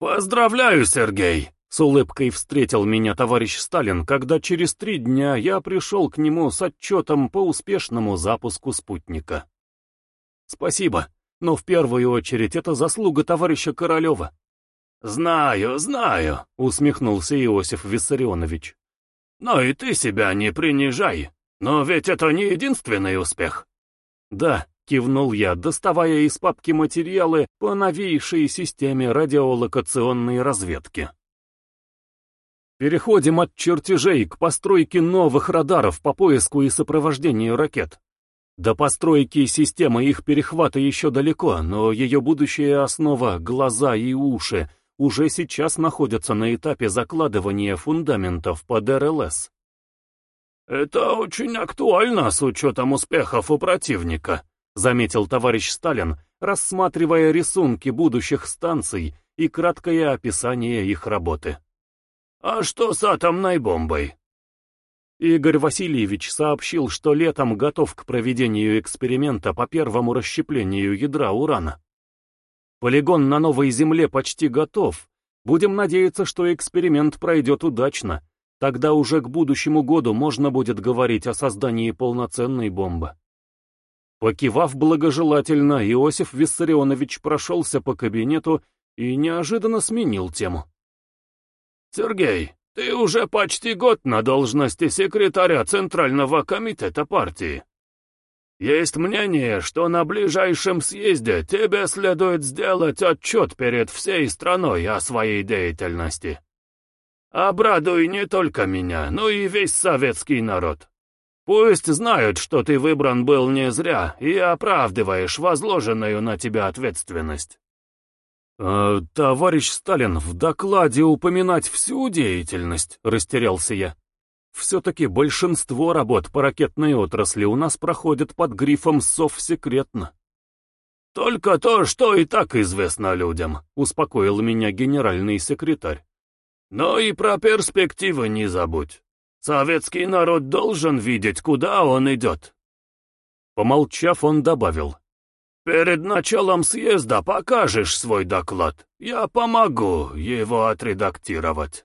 «Поздравляю, Сергей!» — с улыбкой встретил меня товарищ Сталин, когда через три дня я пришел к нему с отчетом по успешному запуску спутника. «Спасибо, но в первую очередь это заслуга товарища Королева». «Знаю, знаю», — усмехнулся Иосиф Виссарионович. «Но и ты себя не принижай. Но ведь это не единственный успех». «Да, Кивнул я, доставая из папки материалы по новейшей системе радиолокационной разведки. Переходим от чертежей к постройке новых радаров по поиску и сопровождению ракет. До постройки системы их перехвата еще далеко, но ее будущая основа, глаза и уши, уже сейчас находятся на этапе закладывания фундаментов под РЛС. «Это очень актуально с учетом успехов у противника», — заметил товарищ Сталин, рассматривая рисунки будущих станций и краткое описание их работы. «А что с атомной бомбой?» Игорь Васильевич сообщил, что летом готов к проведению эксперимента по первому расщеплению ядра урана. Полигон на Новой Земле почти готов. Будем надеяться, что эксперимент пройдет удачно. Тогда уже к будущему году можно будет говорить о создании полноценной бомбы. Покивав благожелательно, Иосиф Виссарионович прошелся по кабинету и неожиданно сменил тему. «Сергей, ты уже почти год на должности секретаря Центрального комитета партии. Есть мнение, что на ближайшем съезде тебе следует сделать отчет перед всей страной о своей деятельности. Обрадуй не только меня, но и весь советский народ. Пусть знают, что ты выбран был не зря и оправдываешь возложенную на тебя ответственность. «Э, «Товарищ Сталин, в докладе упоминать всю деятельность», — растерялся я. «Все-таки большинство работ по ракетной отрасли у нас проходят под грифом «совсекретно». «Только то, что и так известно людям», — успокоил меня генеральный секретарь. «Но и про перспективы не забудь. Советский народ должен видеть, куда он идет. Помолчав, он добавил. Перед началом съезда покажешь свой доклад. Я помогу его отредактировать.